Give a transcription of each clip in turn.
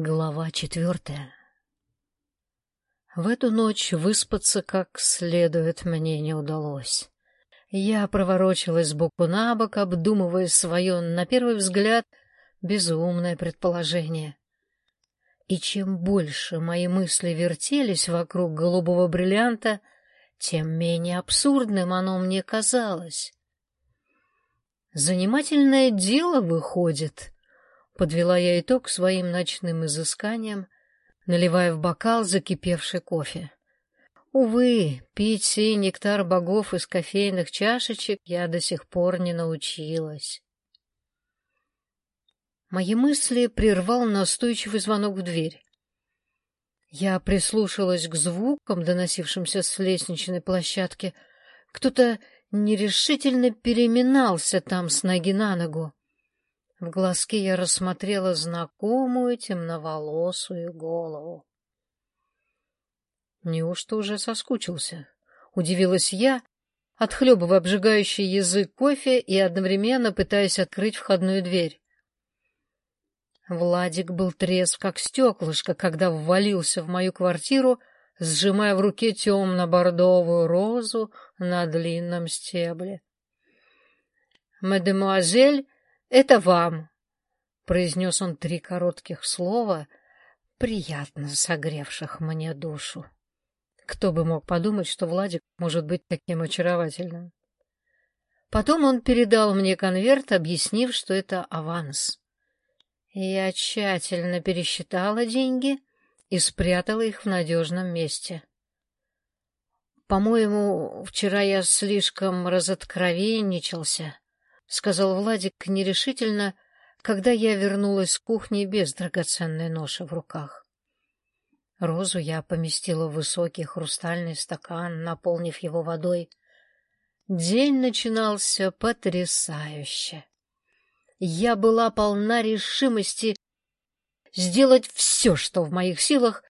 Глава четвертая В эту ночь выспаться как следует мне не удалось. Я проворочилась сбоку на бок, обдумывая свое, на первый взгляд, безумное предположение. И чем больше мои мысли вертелись вокруг голубого бриллианта, тем менее абсурдным оно мне казалось. Занимательное дело выходит — Подвела я итог своим ночным изысканиям, наливая в бокал закипевший кофе. Увы, пить сей нектар богов из кофейных чашечек я до сих пор не научилась. Мои мысли прервал настойчивый звонок в дверь. Я прислушалась к звукам, доносившимся с лестничной площадки. Кто-то нерешительно переминался там с ноги на ногу. В глазки я рассмотрела знакомую темноволосую голову. Неужто уже соскучился? Удивилась я, отхлебывая обжигающий язык кофе и одновременно пытаясь открыть входную дверь. Владик был трезв, как стеклышко, когда ввалился в мою квартиру, сжимая в руке темно-бордовую розу на длинном стебле. «Мадемуазель это вам, — произнес он три коротких слова, приятно согревших мне душу. Кто бы мог подумать, что Владик может быть таким очаровательным. Потом он передал мне конверт, объяснив, что это аванс. Я тщательно пересчитала деньги и спрятала их в надежном месте. По-моему, вчера я слишком разоткровенничался, — сказал Владик нерешительно, когда я вернулась с кухни без драгоценной ноши в руках. Розу я поместила в высокий хрустальный стакан, наполнив его водой. День начинался потрясающе. Я была полна решимости сделать все, что в моих силах,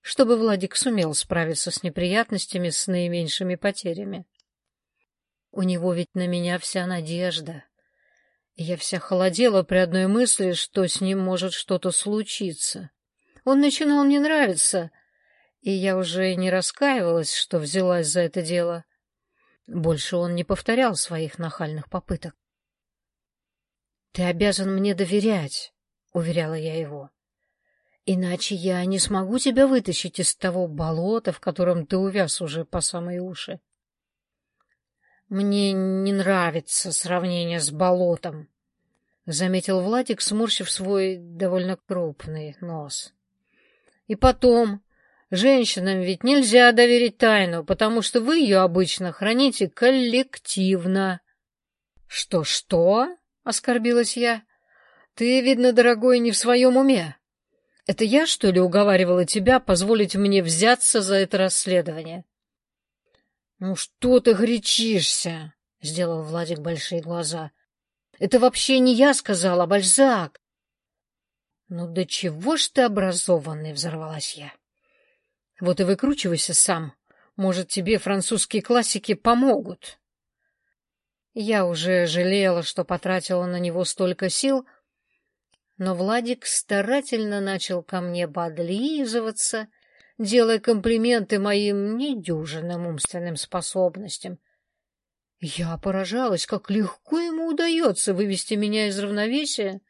чтобы Владик сумел справиться с неприятностями с наименьшими потерями. У него ведь на меня вся надежда. Я вся холодела при одной мысли, что с ним может что-то случиться. Он начинал мне нравиться, и я уже не раскаивалась, что взялась за это дело. Больше он не повторял своих нахальных попыток. — Ты обязан мне доверять, — уверяла я его. — Иначе я не смогу тебя вытащить из того болота, в котором ты увяз уже по самые уши. Мне не нравится сравнение с болотом, — заметил Владик, сморщив свой довольно крупный нос. И потом, женщинам ведь нельзя доверить тайну, потому что вы ее обычно храните коллективно. Что-что? — оскорбилась я. — Ты, видно, дорогой, не в своем уме. Это я, что ли, уговаривала тебя позволить мне взяться за это расследование? «Ну что ты горячишься?» — сделал Владик большие глаза. «Это вообще не я сказал, а Бальзак». «Ну да чего ж ты образованный?» — взорвалась я. «Вот и выкручивайся сам. Может, тебе французские классики помогут». Я уже жалела, что потратила на него столько сил, но Владик старательно начал ко мне подлизываться — делая комплименты моим недюжинным умственным способностям. Я поражалась, как легко ему удается вывести меня из равновесия,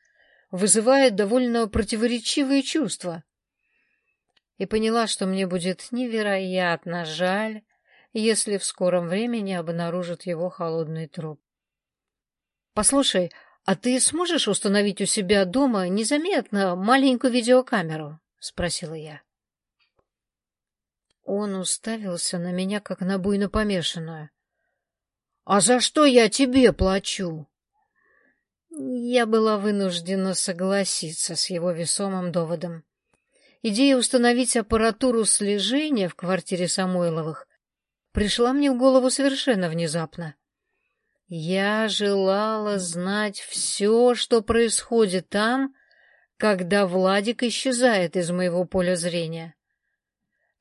вызывая довольно противоречивые чувства. И поняла, что мне будет невероятно жаль, если в скором времени обнаружат его холодный труп. — Послушай, а ты сможешь установить у себя дома незаметно маленькую видеокамеру? — спросила я. Он уставился на меня, как на буйно помешанную. — А за что я тебе плачу? Я была вынуждена согласиться с его весомым доводом. Идея установить аппаратуру слежения в квартире Самойловых пришла мне в голову совершенно внезапно. Я желала знать все, что происходит там, когда Владик исчезает из моего поля зрения.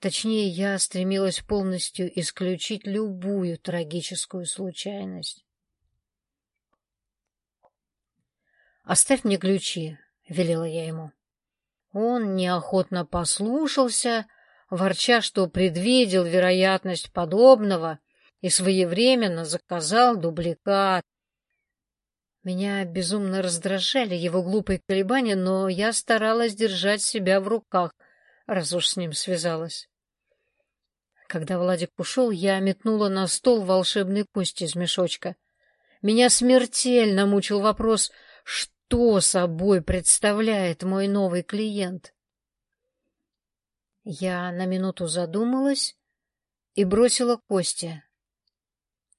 Точнее, я стремилась полностью исключить любую трагическую случайность. «Оставь мне ключи», — велела я ему. Он неохотно послушался, ворча, что предвидел вероятность подобного и своевременно заказал дубликат. Меня безумно раздражали его глупые колебания, но я старалась держать себя в руках, раз уж с ним связалась. Когда Владик ушел, я метнула на стол волшебные кости из мешочка. Меня смертельно мучил вопрос, что собой представляет мой новый клиент. Я на минуту задумалась и бросила кости.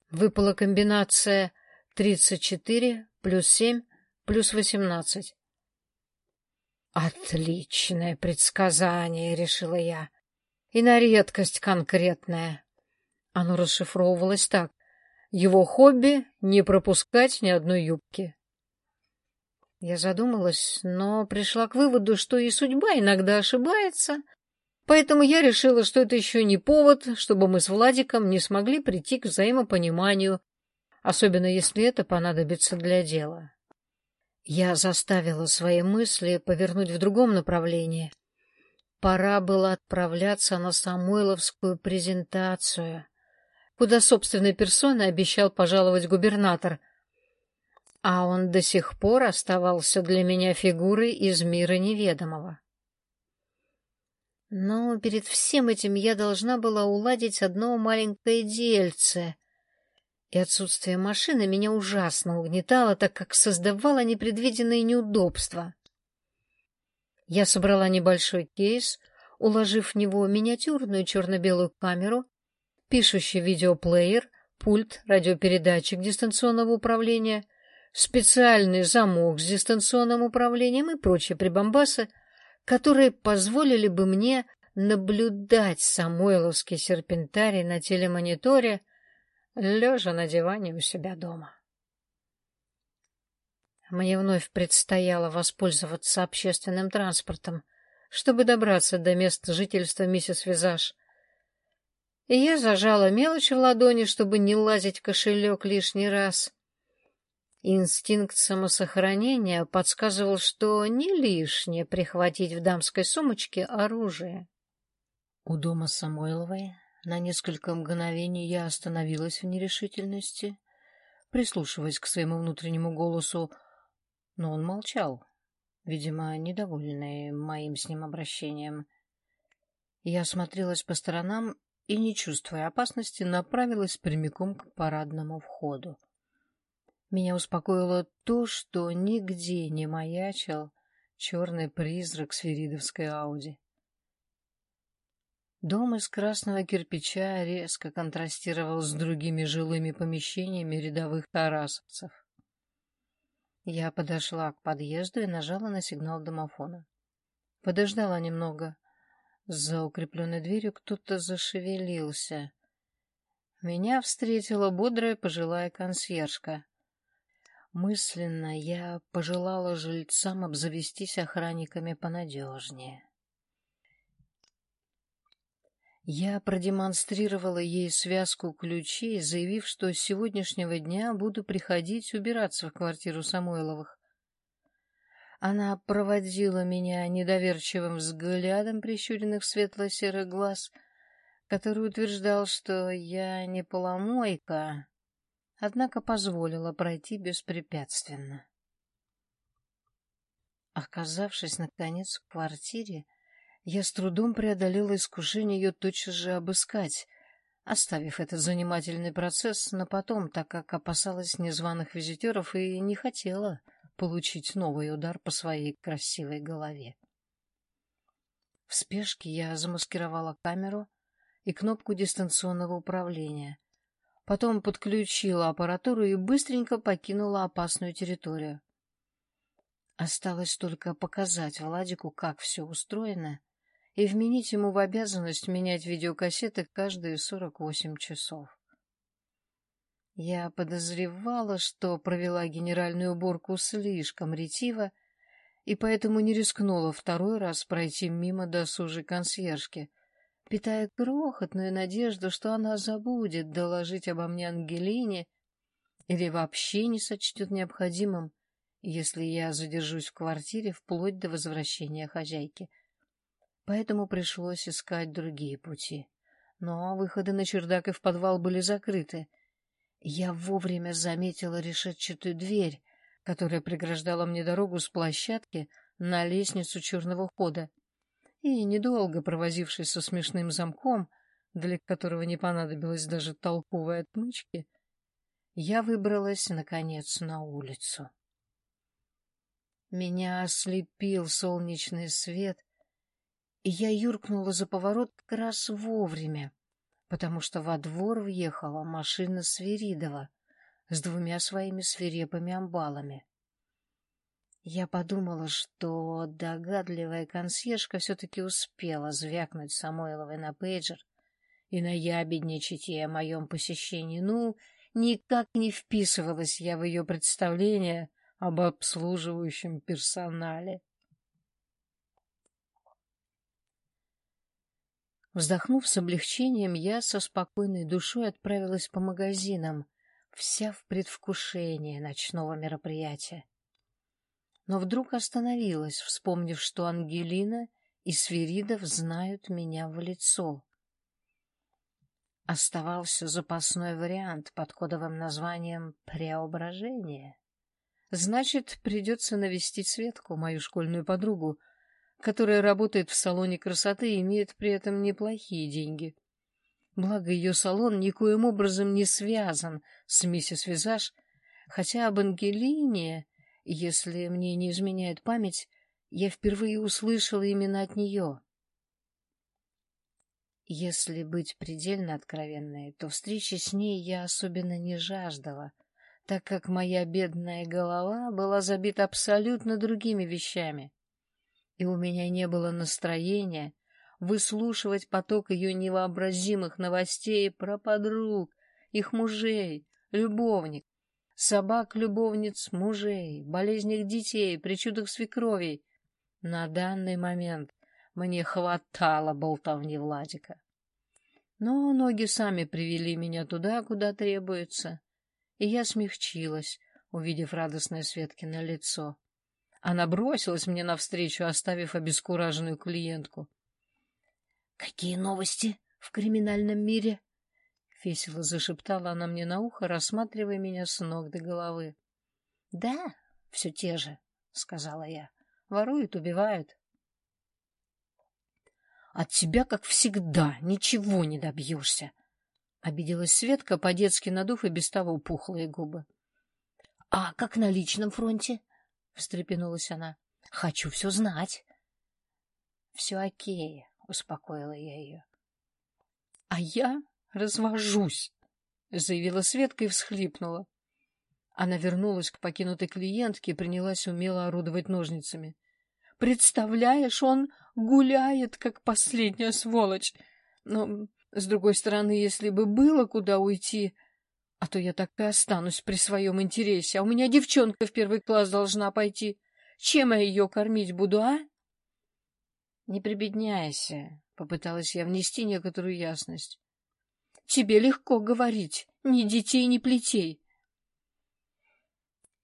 Выпала комбинация тридцать четыре плюс семь плюс восемнадцать. Отличное предсказание, решила я, и на редкость конкретное. Оно расшифровывалось так. Его хобби — не пропускать ни одной юбки. Я задумалась, но пришла к выводу, что и судьба иногда ошибается, поэтому я решила, что это еще не повод, чтобы мы с Владиком не смогли прийти к взаимопониманию, особенно если это понадобится для дела. Я заставила свои мысли повернуть в другом направлении. Пора было отправляться на Самойловскую презентацию куда собственной персоной обещал пожаловать губернатор. А он до сих пор оставался для меня фигурой из мира неведомого. Но перед всем этим я должна была уладить одно маленькое дельце. И отсутствие машины меня ужасно угнетало, так как создавало непредвиденные неудобства. Я собрала небольшой кейс, уложив в него миниатюрную черно-белую камеру пишущий видеоплеер, пульт радиопередатчик дистанционного управления, специальный замок с дистанционным управлением и прочие прибамбасы, которые позволили бы мне наблюдать Самойловский серпентарий на телемониторе, лежа на диване у себя дома. Мне вновь предстояло воспользоваться общественным транспортом, чтобы добраться до места жительства миссис Визаж, и я зажала мелочь в ладони, чтобы не лазить в кошелек лишний раз. Инстинкт самосохранения подсказывал, что не лишнее прихватить в дамской сумочке оружие. У дома Самойловой на несколько мгновений я остановилась в нерешительности, прислушиваясь к своему внутреннему голосу, но он молчал, видимо, недовольный моим с ним обращением. Я осмотрелась по сторонам и, не чувствуя опасности, направилась прямиком к парадному входу. Меня успокоило то, что нигде не маячил черный призрак свиридовской Ауди. Дом из красного кирпича резко контрастировал с другими жилыми помещениями рядовых тарасовцев. Я подошла к подъезду и нажала на сигнал домофона. Подождала немного, за укрепленной дверью кто-то зашевелился. Меня встретила бодрая пожилая консьержка. Мысленно я пожелала жильцам обзавестись охранниками понадежнее. Я продемонстрировала ей связку ключей, заявив, что с сегодняшнего дня буду приходить убираться в квартиру Самойловых. Она проводила меня недоверчивым взглядом прищуренных светло-серых глаз, который утверждал, что я не поломойка, однако позволила пройти беспрепятственно. Оказавшись, наконец, в квартире, я с трудом преодолела искушение ее тотчас же обыскать, оставив этот занимательный процесс на потом, так как опасалась незваных визитеров и не хотела получить новый удар по своей красивой голове. В спешке я замаскировала камеру и кнопку дистанционного управления. Потом подключила аппаратуру и быстренько покинула опасную территорию. Осталось только показать Владику, как все устроено, и вменить ему в обязанность менять видеокассеты каждые сорок восемь часов. Я подозревала, что провела генеральную уборку слишком ретиво, и поэтому не рискнула второй раз пройти мимо досужей консьержки, питая крохотную надежду, что она забудет доложить обо мне Ангелине или вообще не сочтет необходимым если я задержусь в квартире вплоть до возвращения хозяйки. Поэтому пришлось искать другие пути. Но выходы на чердак и в подвал были закрыты. Я вовремя заметила решетчатую дверь, которая преграждала мне дорогу с площадки на лестницу черного хода. И, недолго провозившись со смешным замком, для которого не понадобилось даже толковой отмычки, я выбралась, наконец, на улицу. Меня ослепил солнечный свет, я юркнула за поворот как раз вовремя, потому что во двор въехала машина Свиридова с двумя своими свирепыми амбалами. Я подумала, что догадливая консьержка все-таки успела звякнуть Самойловой на пейджер и наябедничать ей о моем посещении. Ну, никак не вписывалась я в ее представление об обслуживающем персонале. Вздохнув с облегчением, я со спокойной душой отправилась по магазинам, вся в предвкушении ночного мероприятия. Но вдруг остановилась, вспомнив, что Ангелина и Свиридов знают меня в лицо. Оставался запасной вариант под кодовым названием «Преображение». Значит, придется навестить Светку, мою школьную подругу, которая работает в салоне красоты и имеет при этом неплохие деньги. Благо, ее салон никоим образом не связан с миссис Визаж, хотя об Ангелине, если мне не изменяет память, я впервые услышала именно от нее. Если быть предельно откровенной, то встречи с ней я особенно не жаждала — так как моя бедная голова была забита абсолютно другими вещами, и у меня не было настроения выслушивать поток ее невообразимых новостей про подруг, их мужей, любовник, собак-любовниц мужей, болезнях детей, причудах свекровей. На данный момент мне хватало болтовни Владика. Но ноги сами привели меня туда, куда требуется — и я смягчилась, увидев радостное Светкино лицо. Она бросилась мне навстречу, оставив обескураженную клиентку. — Какие новости в криминальном мире? — весело зашептала она мне на ухо, рассматривая меня с ног до головы. — Да, все те же, — сказала я. — Воруют, убивают. — От тебя, как всегда, ничего не добьешься, — Обиделась Светка, по-детски надув и без того пухлые губы. — А как на личном фронте? — встрепенулась она. — Хочу все знать. — Все окей, — успокоила я ее. — А я развожусь, — заявила Светка и всхлипнула. Она вернулась к покинутой клиентке и принялась умело орудовать ножницами. — Представляешь, он гуляет, как последняя сволочь. Но с другой стороны, если бы было куда уйти, а то я так и останусь при своем интересе, а у меня девчонка в первый класс должна пойти. Чем я ее кормить буду, а? — Не прибедняйся, — попыталась я внести некоторую ясность. — Тебе легко говорить, ни детей, ни плетей.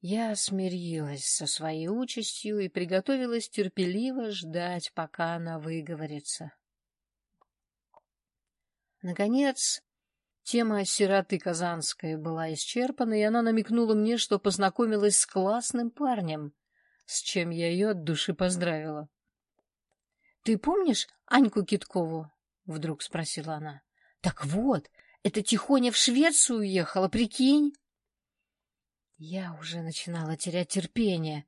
Я смирилась со своей участью и приготовилась терпеливо ждать, пока она выговорится. Наконец, тема сироты Казанской была исчерпана, и она намекнула мне, что познакомилась с классным парнем, с чем я ее от души поздравила. — Ты помнишь Аньку Киткову? — вдруг спросила она. — Так вот, это Тихоня в Швецию уехала, прикинь? Я уже начинала терять терпение,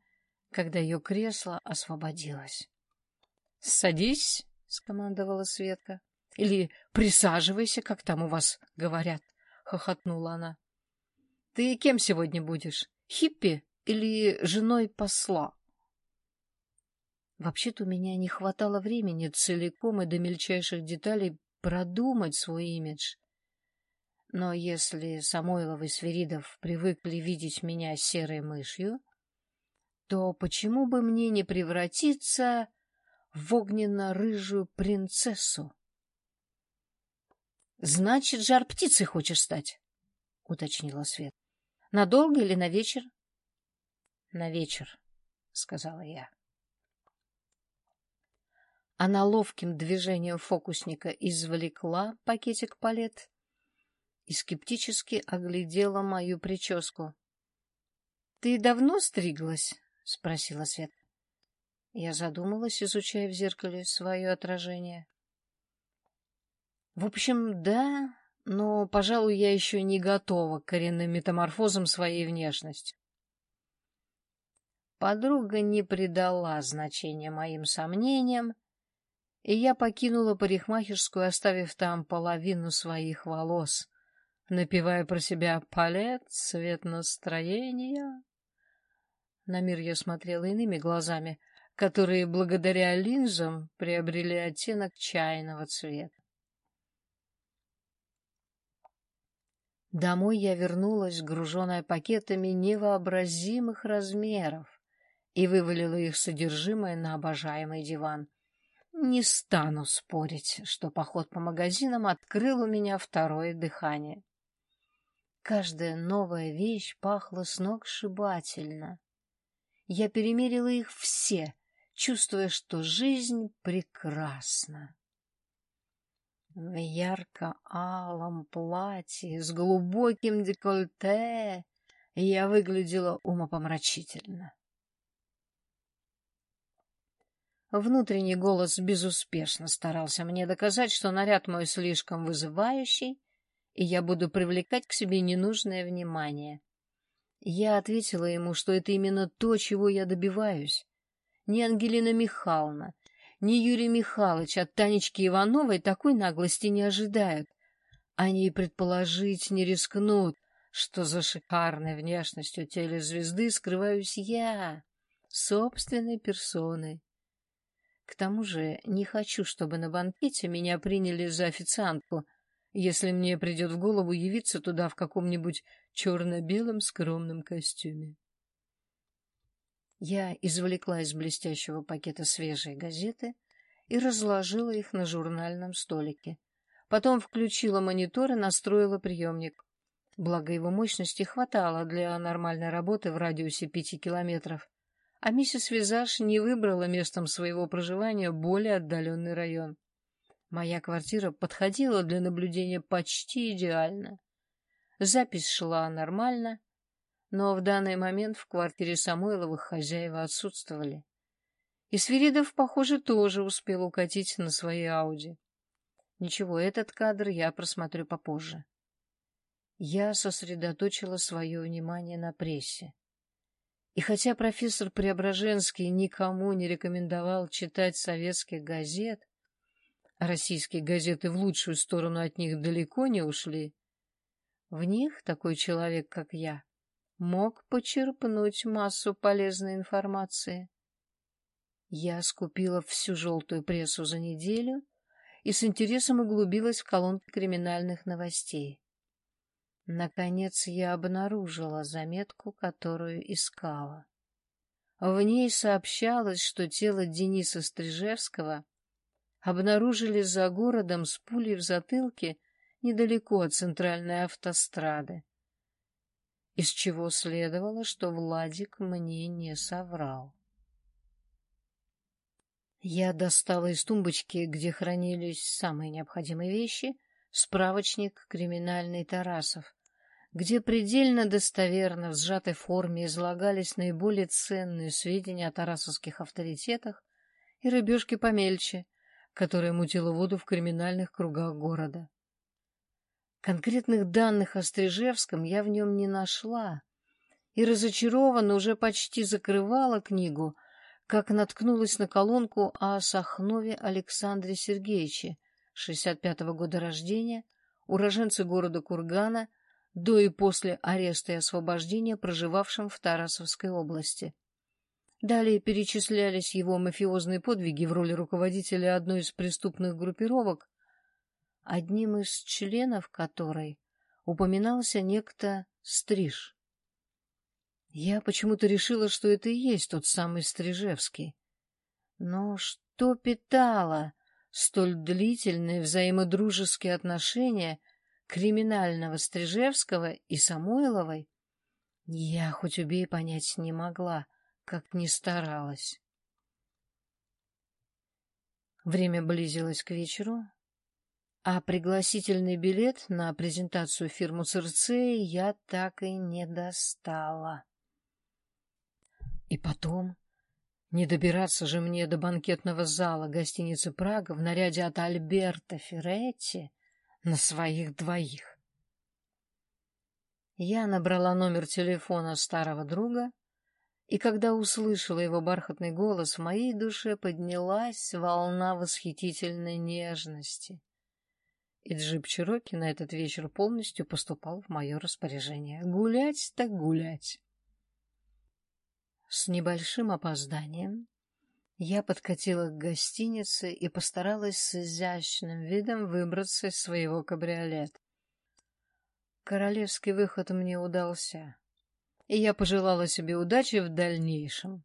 когда ее кресло освободилось. — Садись, — скомандовала Светка. — Или присаживайся, как там у вас говорят, — хохотнула она. — Ты кем сегодня будешь? Хиппи или женой посла? Вообще-то у меня не хватало времени целиком и до мельчайших деталей продумать свой имидж. Но если Самойлов и Свиридов привыкли видеть меня серой мышью, то почему бы мне не превратиться в огненно-рыжую принцессу? Значит, жар птицей хочешь стать? — уточнила Свет. — Надолго или на вечер? — на вечер, — сказала я. Она ловким движением фокусника извлекла пакетик палет и скептически оглядела мою прическу. — Ты давно стриглась? — спросила Свет. Я задумалась, изучая в зеркале свое отражение. — В общем, да, но, пожалуй, я еще не готова к коренным метаморфозам своей внешности. Подруга не придала значения моим сомнениям, и я покинула парикмахерскую, оставив там половину своих волос, напевая про себя «Палет, цвет настроения». На мир я смотрела иными глазами, которые благодаря линзам приобрели оттенок чайного цвета. Домой я вернулась, груженная пакетами невообразимых размеров, и вывалила их содержимое на обожаемый диван. Не стану спорить, что поход по магазинам открыл у меня второе дыхание. Каждая новая вещь пахла сногсшибательно. Я перемерила их все, чувствуя, что жизнь прекрасна. В ярко-алом платье с глубоким декольте я выглядела умопомрачительно. Внутренний голос безуспешно старался мне доказать, что наряд мой слишком вызывающий, и я буду привлекать к себе ненужное внимание. Я ответила ему, что это именно то, чего я добиваюсь. Ни Ангелина Михайловна, ни Юрий Михайлович от Танечки Ивановой такой наглости не ожидают. Они и предположить не рискнут, что за шикарной внешностью телезвезды скрываюсь я, собственной персоной. К тому же не хочу, чтобы на банкете меня приняли за официантку, если мне придет в голову явиться туда в каком-нибудь черно-белом скромном костюме. Я извлекла из блестящего пакета свежие газеты и разложила их на журнальном столике. Потом включила монитор и настроила приемник. Благо его мощности хватало для нормальной работы в радиусе пяти километров. А миссис Визаж не выбрала местом своего проживания более отдаленный район. Моя квартира подходила для наблюдения почти идеально. Запись шла нормально, но в данный момент в квартире Самойловых хозяева отсутствовали. И Свиридов, похоже, тоже успел укатить на своей Ауди. Ничего, этот кадр я просмотрю попозже. Я сосредоточила свое внимание на прессе. И хотя профессор Преображенский никому не рекомендовал читать советских газет, а российские газеты в лучшую сторону от них далеко не ушли, в них такой человек, как я, мог почерпнуть массу полезной информации. Я скупила всю желтую прессу за неделю и с интересом углубилась в колонки криминальных новостей. Наконец я обнаружила заметку, которую искала. В ней сообщалось, что тело Дениса Стрижевского обнаружили за городом с пулей в затылке недалеко от центральной автострады из чего следовало, что Владик мне не соврал. Я достала из тумбочки, где хранились самые необходимые вещи, справочник «Криминальный Тарасов», где предельно достоверно в сжатой форме излагались наиболее ценные сведения о тарасовских авторитетах и рыбешке помельче, которая мутила воду в криминальных кругах города. Конкретных данных о Стрижевском я в нем не нашла, и разочарованно уже почти закрывала книгу, как наткнулась на колонку о Сахнове Александре Сергеевиче, 65-го года рождения, уроженце города Кургана, до и после ареста и освобождения, проживавшем в Тарасовской области. Далее перечислялись его мафиозные подвиги в роли руководителя одной из преступных группировок, одним из членов которой упоминался некто Стриж. Я почему-то решила, что это и есть тот самый Стрижевский. Но что питало столь длительные взаимодружеские отношения криминального Стрижевского и Самойловой, Я хоть убей понять не могла, как ни старалась. Время близилось к вечеру, а пригласительный билет на презентацию фирму Церцеи я так и не достала. И потом, не добираться же мне до банкетного зала гостиницы «Прага» в наряде от Альберта Ферретти на своих двоих. Я набрала номер телефона старого друга и когда услышала его бархатный голос, в моей душе поднялась волна восхитительной нежности. И джип Чироки на этот вечер полностью поступал в мое распоряжение. Гулять так гулять. С небольшим опозданием я подкатила к гостинице и постаралась с изящным видом выбраться из своего кабриолета. Королевский выход мне удался и я пожелала себе удачи в дальнейшем.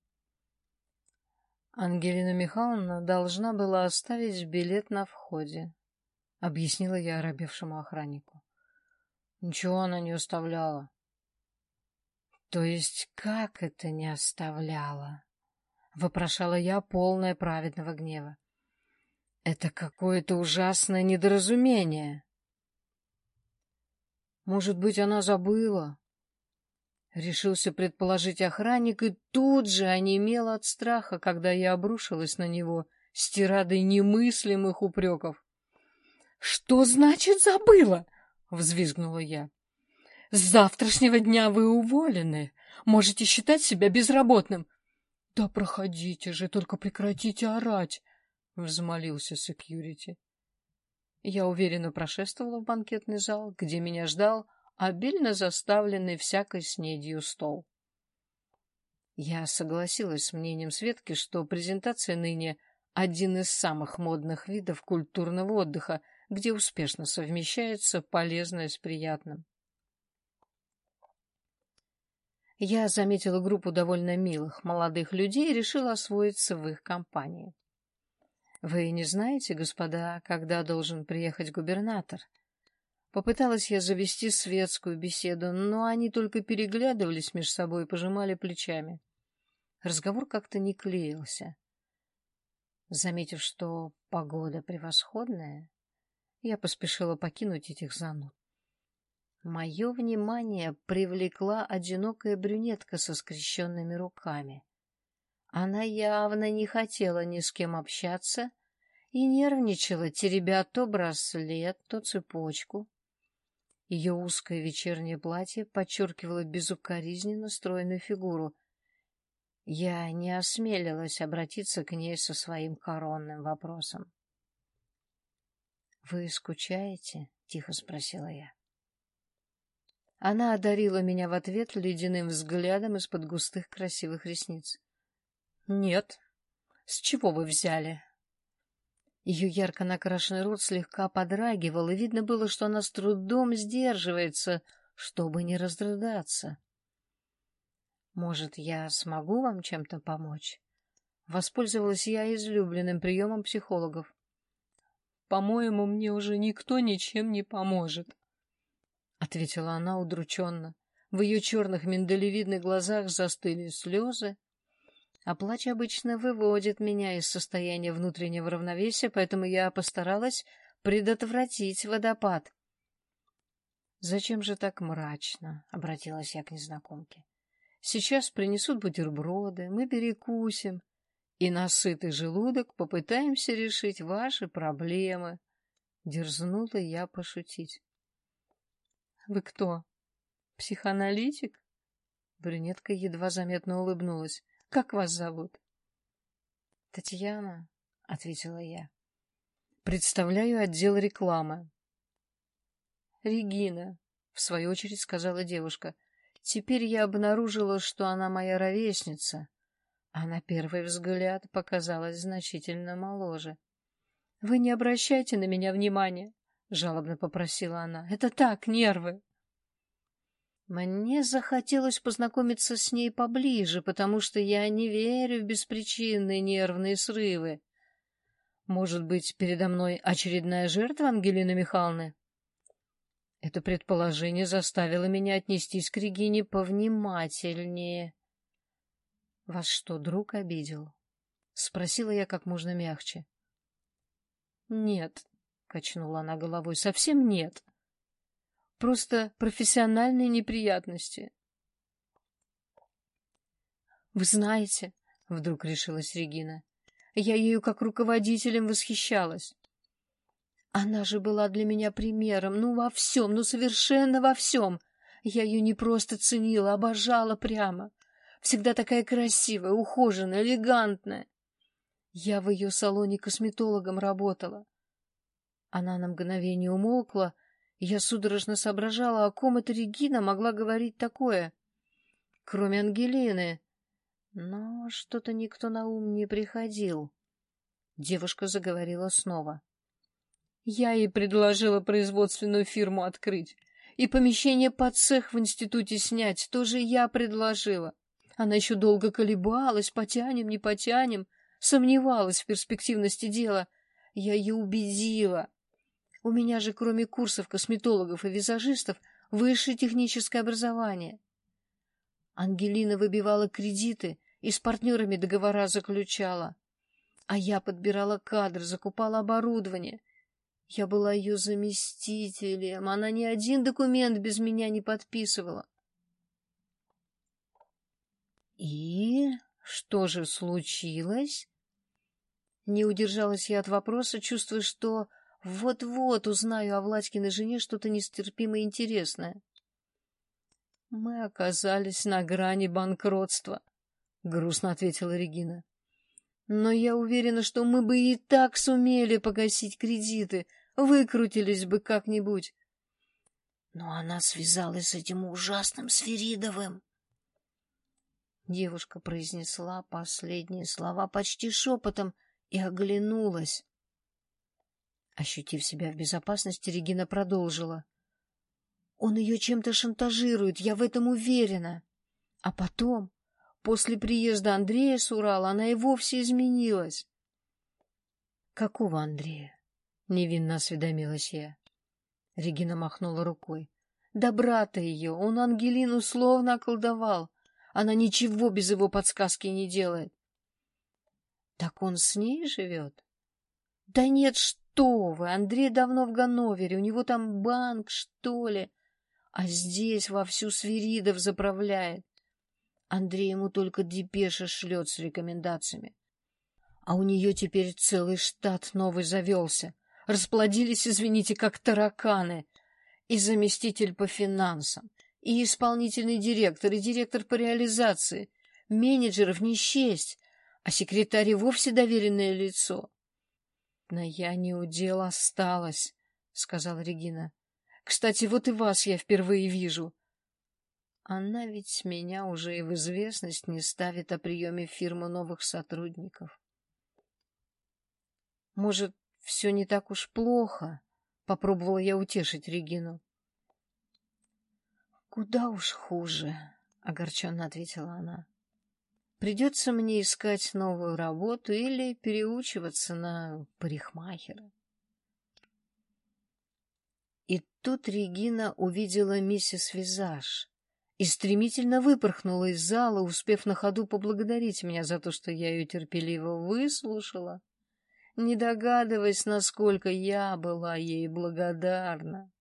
Ангелина Михайловна должна была оставить билет на входе, — объяснила я оробевшему охраннику. Ничего она не оставляла. То есть как это не оставляла? — вопрошала я, полная праведного гнева. Это какое-то ужасное недоразумение. Может быть, она забыла, Решился предположить охранник, и тут же онемел от страха, когда я обрушилась на него с тирадой немыслимых упреков. — Что значит забыла? — взвизгнула я. — С завтрашнего дня вы уволены. Можете считать себя безработным. — Да проходите же, только прекратите орать, — взмолился секьюрити. Я уверенно прошествовала в банкетный зал, где меня ждал обильно заставленный всякой снедью стол. Я согласилась с мнением Светки, что презентация ныне один из самых модных видов культурного отдыха, где успешно совмещается полезное с приятным. Я заметила группу довольно милых молодых людей и решила освоиться в их компании. Вы не знаете, господа, когда должен приехать губернатор? Попыталась я завести светскую беседу, но они только переглядывались между собой и пожимали плечами. Разговор как-то не клеился. Заметив, что погода превосходная, я поспешила покинуть этих зануд. Мое внимание привлекла одинокая брюнетка со скрещенными руками. Она явно не хотела ни с кем общаться и нервничала, теребя то браслет, то цепочку. Ее узкое вечернее платье подчеркивало безукоризненно стройную фигуру. Я не осмелилась обратиться к ней со своим коронным вопросом. — Вы скучаете? — тихо спросила я. Она одарила меня в ответ ледяным взглядом из-под густых красивых ресниц. — Нет. С чего вы взяли? Ее ярко накрашенный рот слегка подрагивал, и видно было, что она с трудом сдерживается, чтобы не разрыдаться. «Может, я смогу вам чем-то помочь?» Воспользовалась я излюбленным приемом психологов. «По-моему, мне уже никто ничем не поможет», — ответила она удрученно. В ее черных миндалевидных глазах застыли слезы, а плач обычно выводит меня из состояния внутреннего равновесия, поэтому я постаралась предотвратить водопад. «Зачем же так мрачно?» — обратилась я к незнакомке. «Сейчас принесут бутерброды, мы перекусим, и на сытый желудок попытаемся решить ваши проблемы». Дерзнула я пошутить. «Вы кто? Психоаналитик?» Брюнетка едва заметно улыбнулась. Как вас зовут? — Татьяна, — ответила я. — Представляю отдел рекламы. — Регина, — в свою очередь сказала девушка. — Теперь я обнаружила, что она моя ровесница, а на первый взгляд показалась значительно моложе. — Вы не обращайте на меня внимания, — жалобно попросила она. — Это так, нервы. Мне захотелось познакомиться с ней поближе, потому что я не верю в беспричинные нервные срывы. Может быть, передо мной очередная жертва Ангелины Михайловны? Это предположение заставило меня отнестись к Регине повнимательнее. — Вас что, друг обидел? — спросила я как можно мягче. — Нет, — качнула она головой, — совсем нет. Просто профессиональные неприятности. — Вы знаете, — вдруг решилась Регина, — я ею как руководителем восхищалась. Она же была для меня примером, ну, во всем, ну, совершенно во всем. Я ее не просто ценила, обожала прямо. Всегда такая красивая, ухоженная, элегантная. Я в ее салоне косметологом работала. Она на мгновение умолкла, я судорожно соображала, о ком эта Регина могла говорить такое. Кроме Ангелины. Но что-то никто на ум не приходил. Девушка заговорила снова. Я ей предложила производственную фирму открыть. И помещение под цех в институте снять тоже я предложила. Она еще долго колебалась, потянем, не потянем, сомневалась в перспективности дела. Я ее убедила. У меня же, кроме курсов косметологов и визажистов, высшее техническое образование. Ангелина выбивала кредиты и с партнерами договора заключала. А я подбирала кадры, закупала оборудование. Я была ее заместителем, она ни один документ без меня не подписывала. И что же случилось? Не удержалась я от вопроса, чувствуя, что вот-вот узнаю о Владькиной жене что-то нестерпимо интересное. Мы оказались на грани банкротства, грустно ответила Регина. Но я уверена, что мы бы и так сумели погасить кредиты, выкрутились бы как-нибудь. Но она связалась с этим ужасным Сверидовым. Девушка произнесла последние слова почти шепотом и оглянулась. Ощутив себя в безопасности, Регина продолжила. Он ее чем-то шантажирует, я в этом уверена. А потом После приезда Андрея с Урала она и вовсе изменилась. — Какого Андрея? — невинно осведомилась я. Регина махнула рукой. — Да брата ее, он Ангелину словно околдовал. Она ничего без его подсказки не делает. — Так он с ней живет? — Да нет, что вы, Андрей давно в Ганновере, у него там банк, что ли. А здесь вовсю Свиридов заправляет. Андрей ему только депеши шлет с рекомендациями. А у нее теперь целый штат новый завелся. Расплодились, извините, как тараканы. И заместитель по финансам, и исполнительный директор, и директор по реализации. Менеджеров не счесть, а секретарь вовсе доверенное лицо. — Но я не у дел осталась, — сказала Регина. — Кстати, вот и вас я впервые вижу. Она ведь меня уже и в известность не ставит о приеме фирмы новых сотрудников. Может, все не так уж плохо? Попробовала я утешить Регину. Куда уж хуже, огорченно ответила она. Придется мне искать новую работу или переучиваться на парикмахера. И тут Регина увидела миссис Визаж и стремительно выпорхнула из зала, успев на ходу поблагодарить меня за то, что я ее терпеливо выслушала, не догадываясь, насколько я была ей благодарна.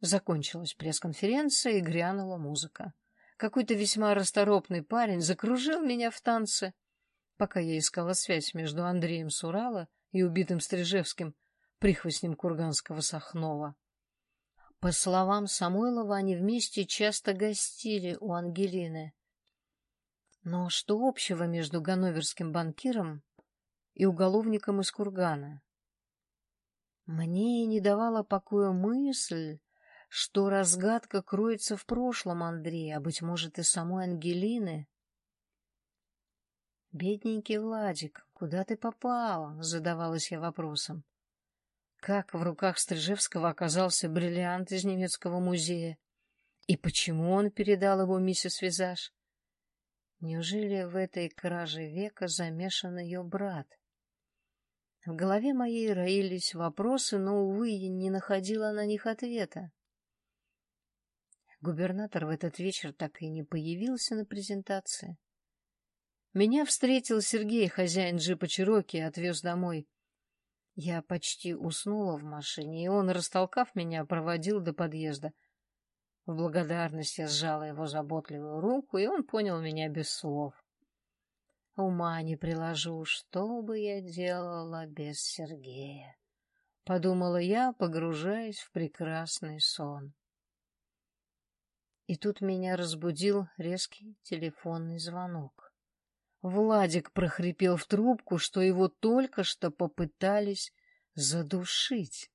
Закончилась пресс-конференция и грянула музыка. Какой-то весьма расторопный парень закружил меня в танце, пока я искала связь между Андреем Сурала и убитым Стрижевским, прихвостнем Курганского Сахнова. По словам Самойлова, они вместе часто гостили у Ангелины. Но что общего между ганноверским банкиром и уголовником из Кургана? Мне не давала покоя мысль, что разгадка кроется в прошлом Андрея, а, быть может, и самой Ангелины. «Бедненький Владик, куда ты попала?» — задавалась я вопросом. Как в руках Стрижевского оказался бриллиант из немецкого музея? И почему он передал его миссис Визаж? Неужели в этой краже века замешан ее брат? В голове моей роились вопросы, но, увы, не находила на них ответа. Губернатор в этот вечер так и не появился на презентации. Меня встретил Сергей, хозяин джипа Чироки, отвез домой. Я почти уснула в машине, и он, растолкав меня, проводил до подъезда. В благодарность я сжала его заботливую руку, и он понял меня без слов. Ума не приложу, что бы я делала без Сергея, — подумала я, погружаясь в прекрасный сон. И тут меня разбудил резкий телефонный звонок. Владик прохрипел в трубку, что его только что попытались задушить.